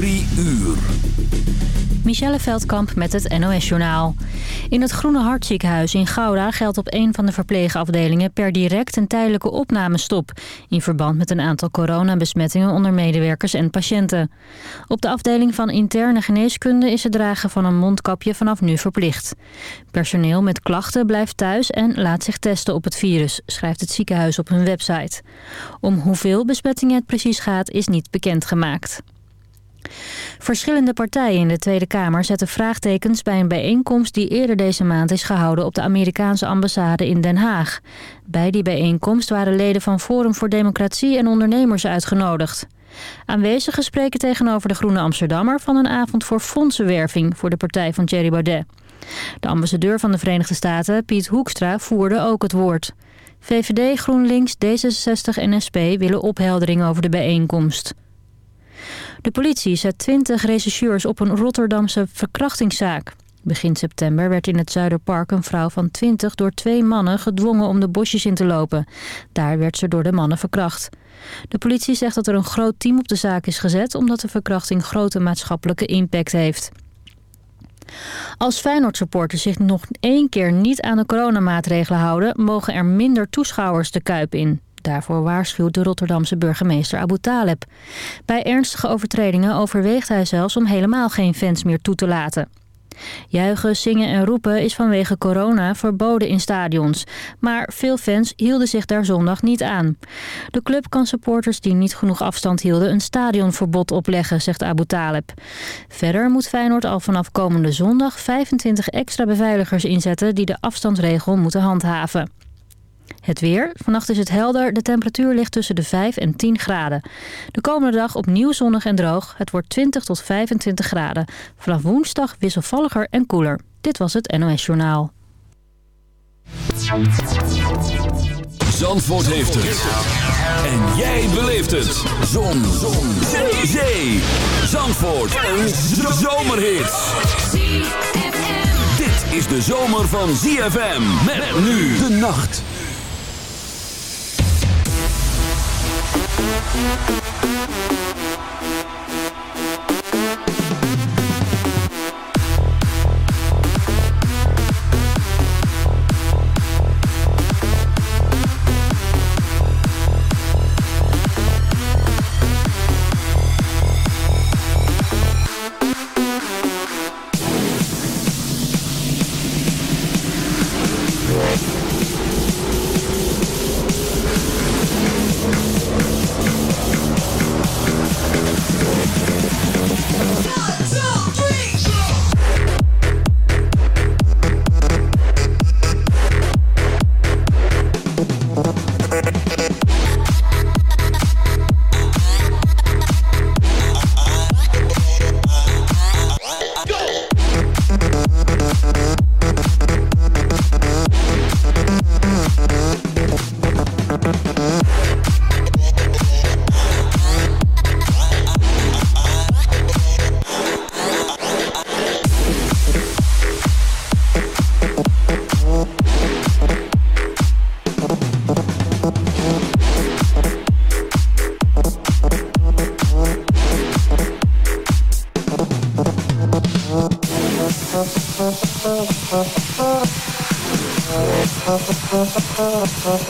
Drie uur. Michelle Veldkamp met het NOS-journaal. In het Groene Hartziekenhuis in Gouda geldt op een van de verpleegafdelingen per direct een tijdelijke opnamestop... in verband met een aantal coronabesmettingen onder medewerkers en patiënten. Op de afdeling van interne geneeskunde is het dragen van een mondkapje vanaf nu verplicht. Personeel met klachten blijft thuis en laat zich testen op het virus, schrijft het ziekenhuis op hun website. Om hoeveel besmettingen het precies gaat is niet bekendgemaakt. Verschillende partijen in de Tweede Kamer zetten vraagtekens bij een bijeenkomst die eerder deze maand is gehouden op de Amerikaanse ambassade in Den Haag. Bij die bijeenkomst waren leden van Forum voor Democratie en ondernemers uitgenodigd. Aanwezigen spreken tegenover de Groene Amsterdammer van een avond voor fondsenwerving voor de partij van Thierry Baudet. De ambassadeur van de Verenigde Staten, Piet Hoekstra, voerde ook het woord. VVD, GroenLinks, D66 en SP willen opheldering over de bijeenkomst. De politie zet 20 rechercheurs op een Rotterdamse verkrachtingszaak. Begin september werd in het Zuiderpark een vrouw van 20 door twee mannen gedwongen om de bosjes in te lopen. Daar werd ze door de mannen verkracht. De politie zegt dat er een groot team op de zaak is gezet omdat de verkrachting grote maatschappelijke impact heeft. Als Feyenoord-supporters zich nog één keer niet aan de coronamaatregelen houden... mogen er minder toeschouwers de Kuip in. Daarvoor waarschuwt de Rotterdamse burgemeester Abu Taleb. Bij ernstige overtredingen overweegt hij zelfs om helemaal geen fans meer toe te laten. Juichen, zingen en roepen is vanwege corona verboden in stadions. Maar veel fans hielden zich daar zondag niet aan. De club kan supporters die niet genoeg afstand hielden een stadionverbod opleggen, zegt Abu Taleb. Verder moet Feyenoord al vanaf komende zondag 25 extra beveiligers inzetten die de afstandsregel moeten handhaven. Het weer. Vannacht is het helder. De temperatuur ligt tussen de 5 en 10 graden. De komende dag opnieuw zonnig en droog. Het wordt 20 tot 25 graden. Vanaf woensdag wisselvalliger en koeler. Dit was het NOS Journaal. Zandvoort heeft het. En jij beleeft het. Zon. Zon. Zee. Zee. Zandvoort. Een zomerhit. Dit is de zomer van ZFM. Met nu de nacht. Thank Oh, oh, oh, oh, oh,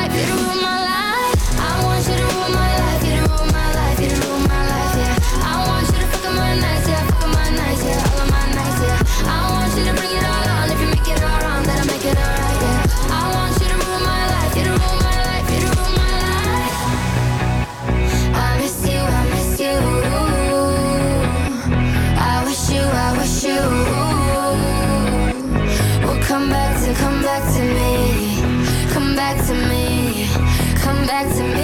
back to me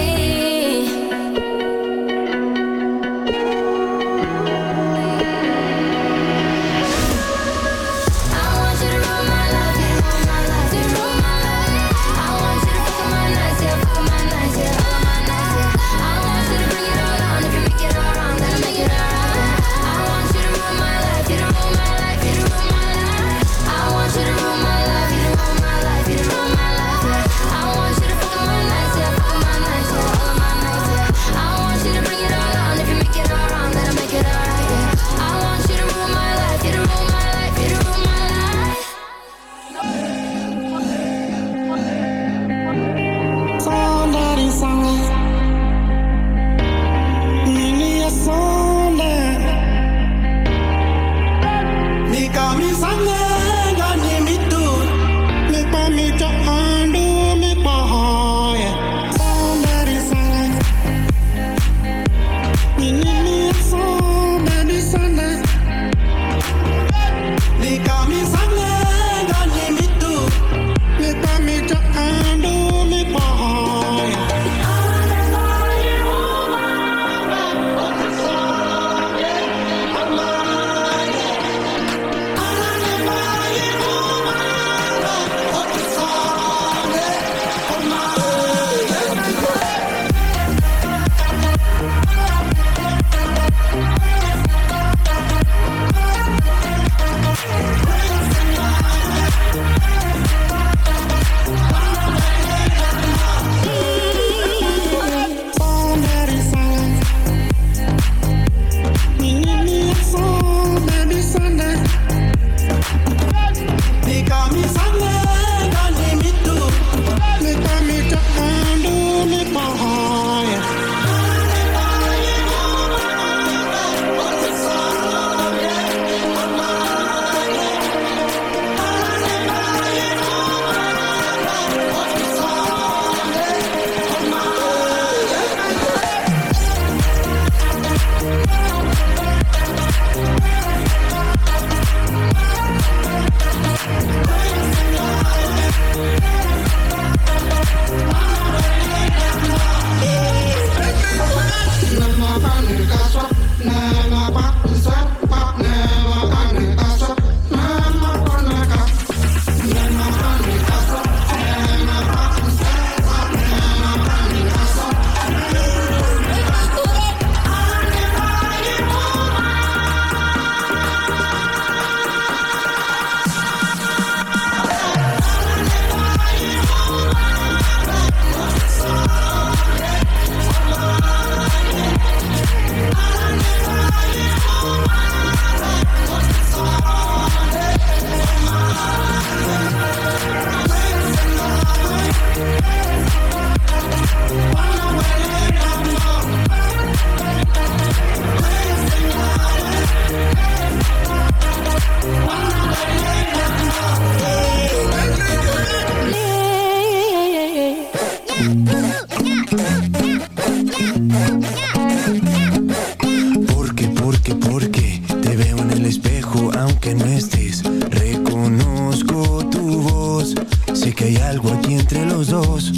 entre los dos.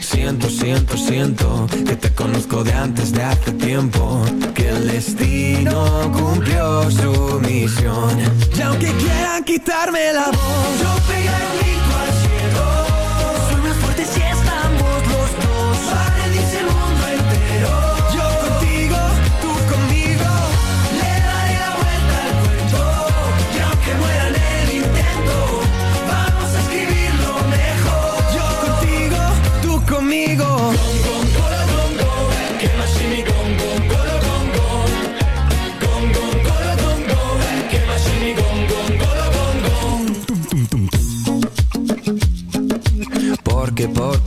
Siento, siento, siento que te conozco de antes de hace tiempo. Que el destino cumplió su misión. Y aunque quieran quitarme la voz, yo pegaré un grito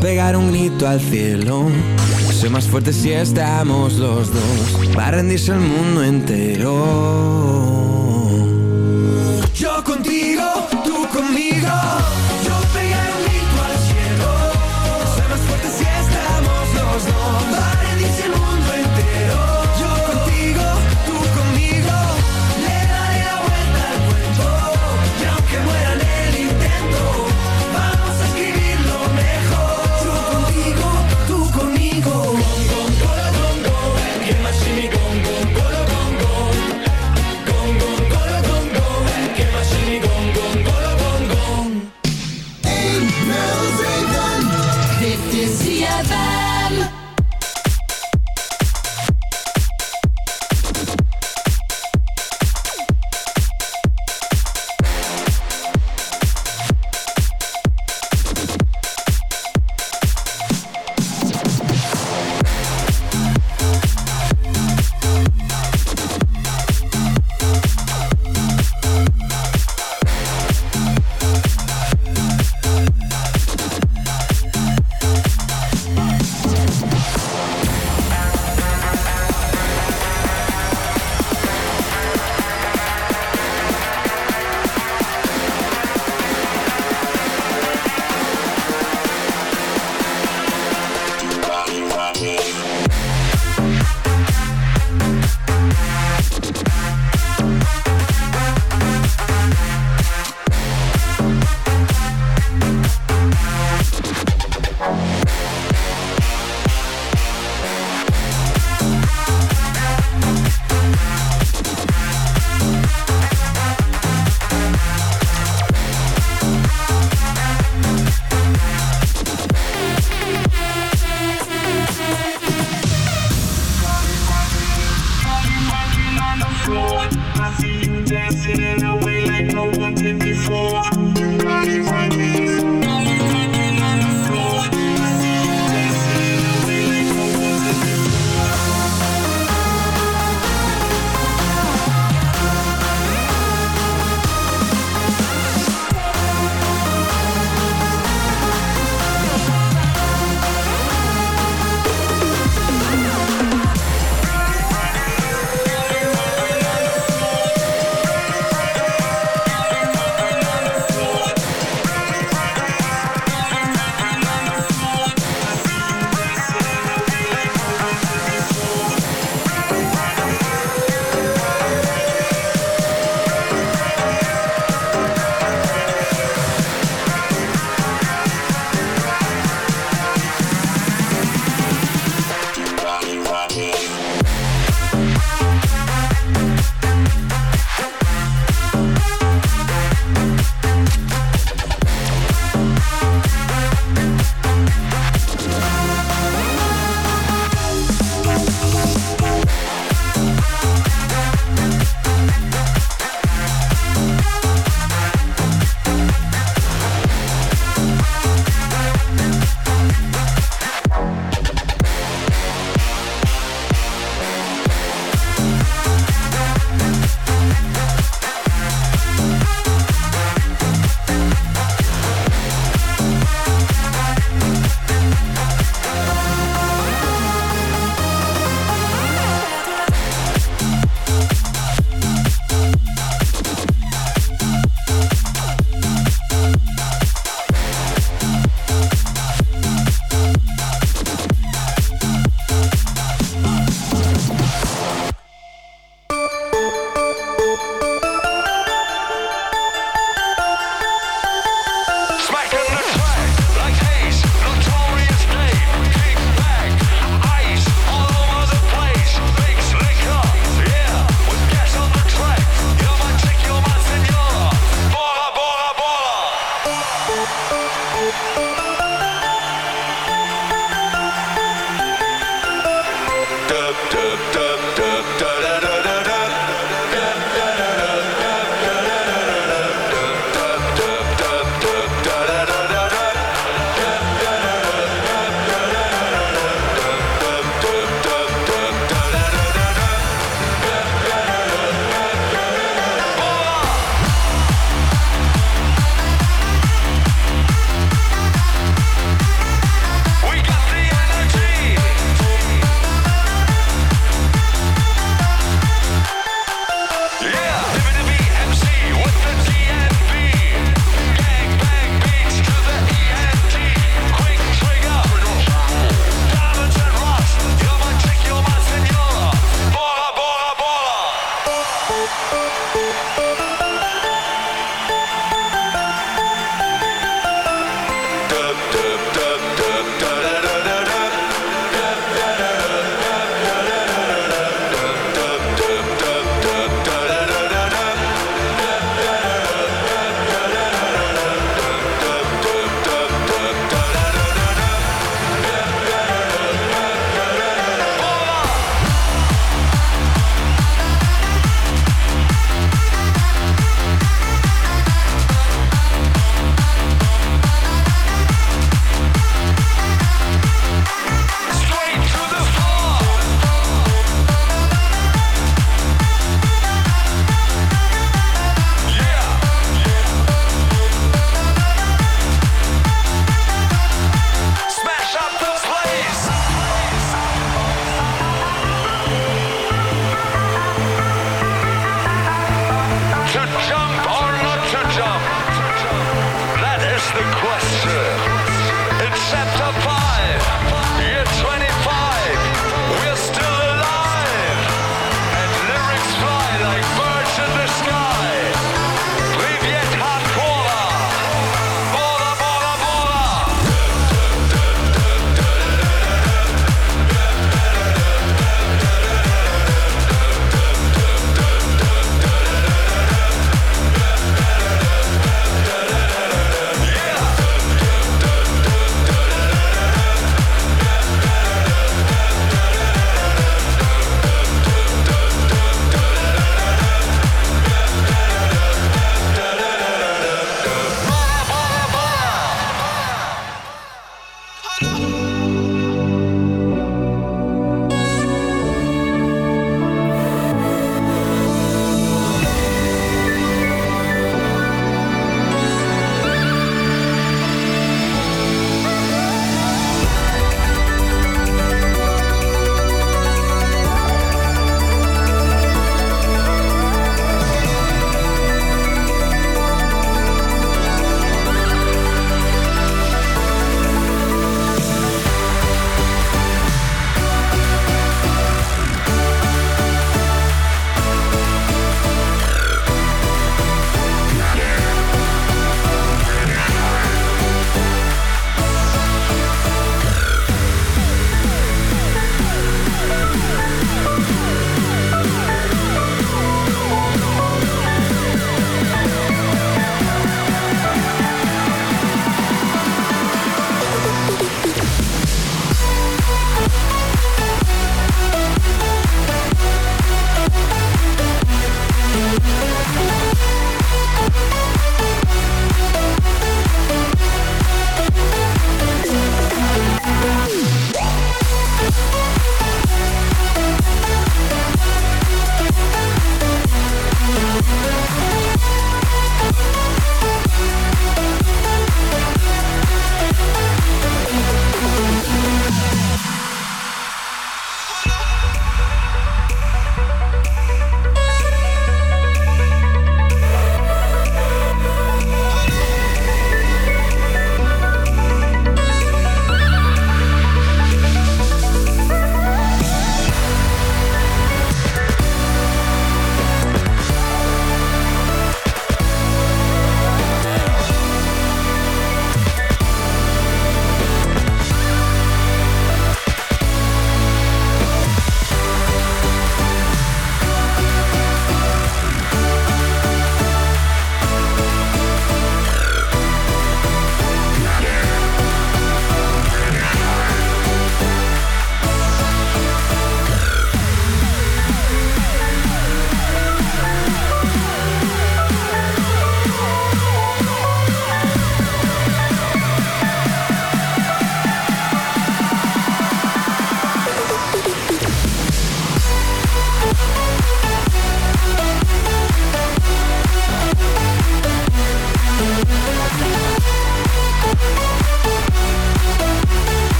pegar un grito al cielo. Soy más fuerte si estamos los dos. Va a rendirse el mundo entero. Yo contigo, tú conmigo.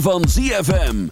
Van ZFM.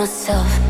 Myself.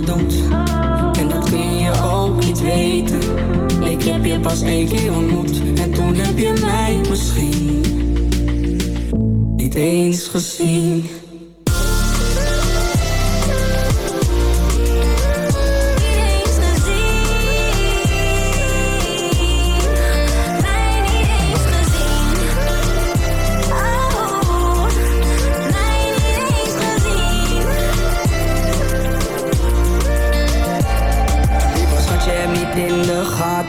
doet. En dat kun je ook niet weten. Ik heb je pas één keer ontmoet en toen heb je mij misschien niet eens gezien.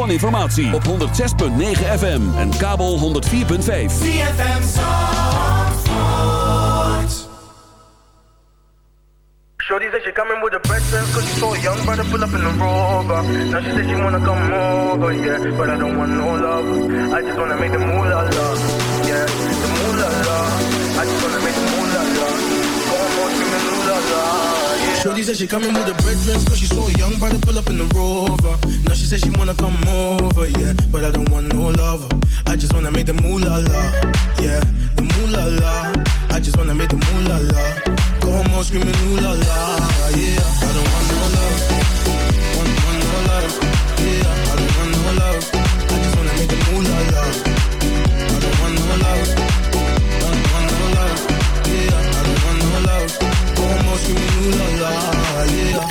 Van informatie op 106.9 FM en kabel 104.5. CFM Shorty said she coming with the breakfast cause she saw a young brother pull up in the rover. Now she said she wanna come over, yeah, but I don't want no love. I just wanna make the moolah coming with the bread dress Cause she so a young brother pull up in the Rover. Now she says she wanna come over, yeah But I don't want no lover. I just wanna make the moolah la, yeah The moolah la. I just wanna make the moolah la. Go home all screaming ooh la la, yeah. I don't want no love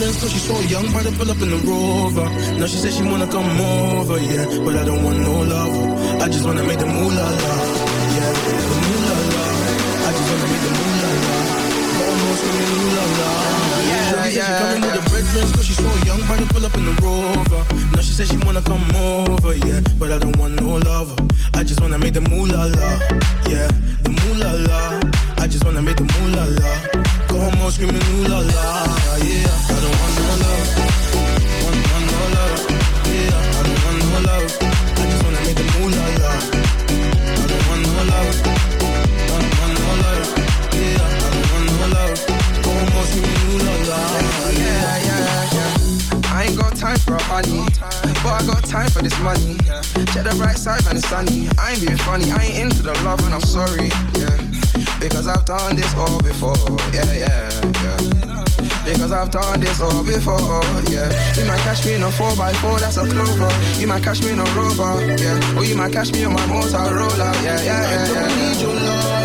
with Cause she saw a young brother pull up in the Rover. Now she said she wanna come over, yeah. But I don't want no lover I just wanna make the moolah la Yeah, the moolah la I just wanna make the moolah la Almost screaming moolah la Yeah, Shorty yeah, she coming with the breakfast Cause she saw a young brother pull up in the Rover. Now she said she wanna come over, yeah. But I don't want no lover I just wanna make the moolah la Yeah, the moolah la I just wanna make the moolah la Go home all screaming ooh la la. Yeah, I don't want no love. Want, want no love. Yeah, I don't want no love. I just wanna make the moolah la I don't want no love. Want, want no love. Yeah, I don't want no love. Go home all screaming ooh la la. Yeah, yeah, yeah. I ain't got time for a honey But I got time for this money. Check the bright side when it's sunny. I ain't being funny, I ain't into the love and I'm sorry, yeah Because I've done this all before, yeah, yeah, yeah because I've done this all before, yeah. You might catch me in a 4x4, that's a clover. You might catch me in a rover, yeah. Or you might catch me on my Motorola, yeah, yeah, yeah. I don't need your loving,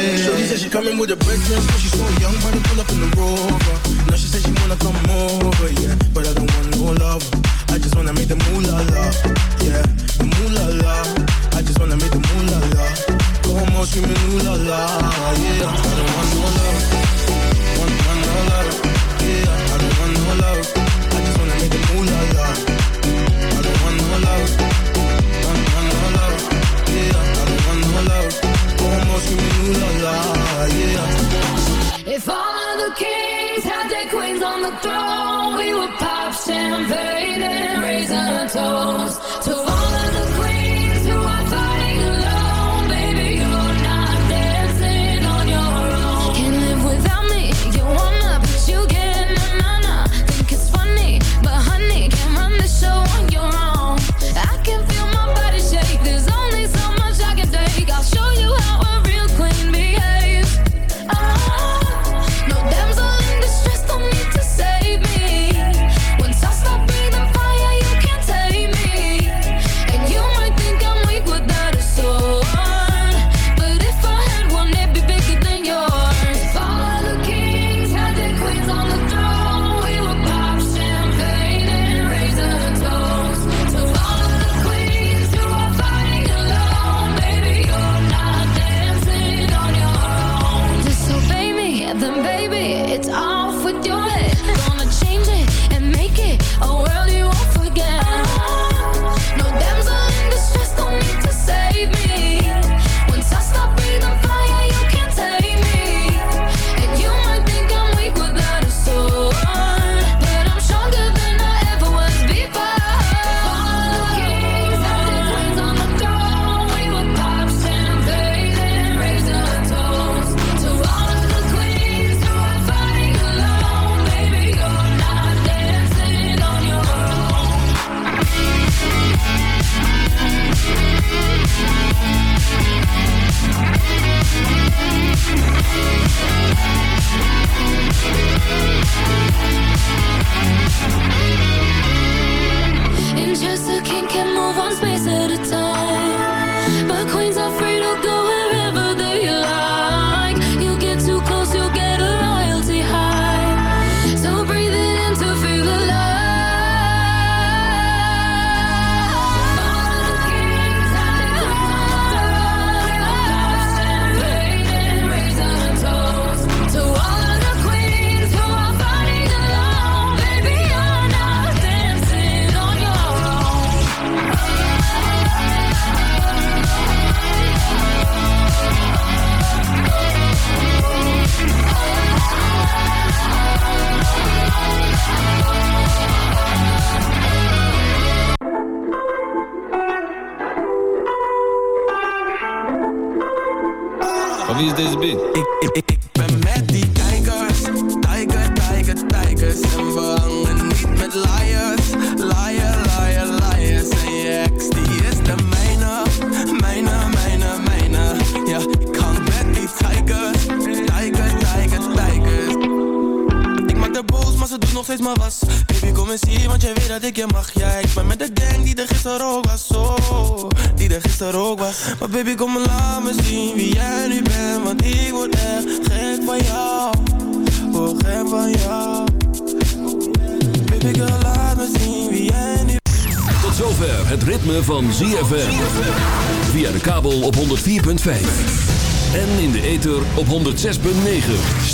She said she coming with a breakfast, but she's so young, but pull up in the Rover. Now she said she wanna come over, yeah, but I don't want no love I just wanna make the moolah yeah, the moolala. I just wanna make the moolah. Go home screaming ooh la la, yeah. I don't want no want, want no yeah. I don't want no love.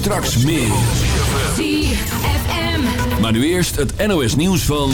Straks meer. ZFM. Maar nu eerst het NOS nieuws van...